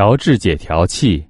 调制解调器。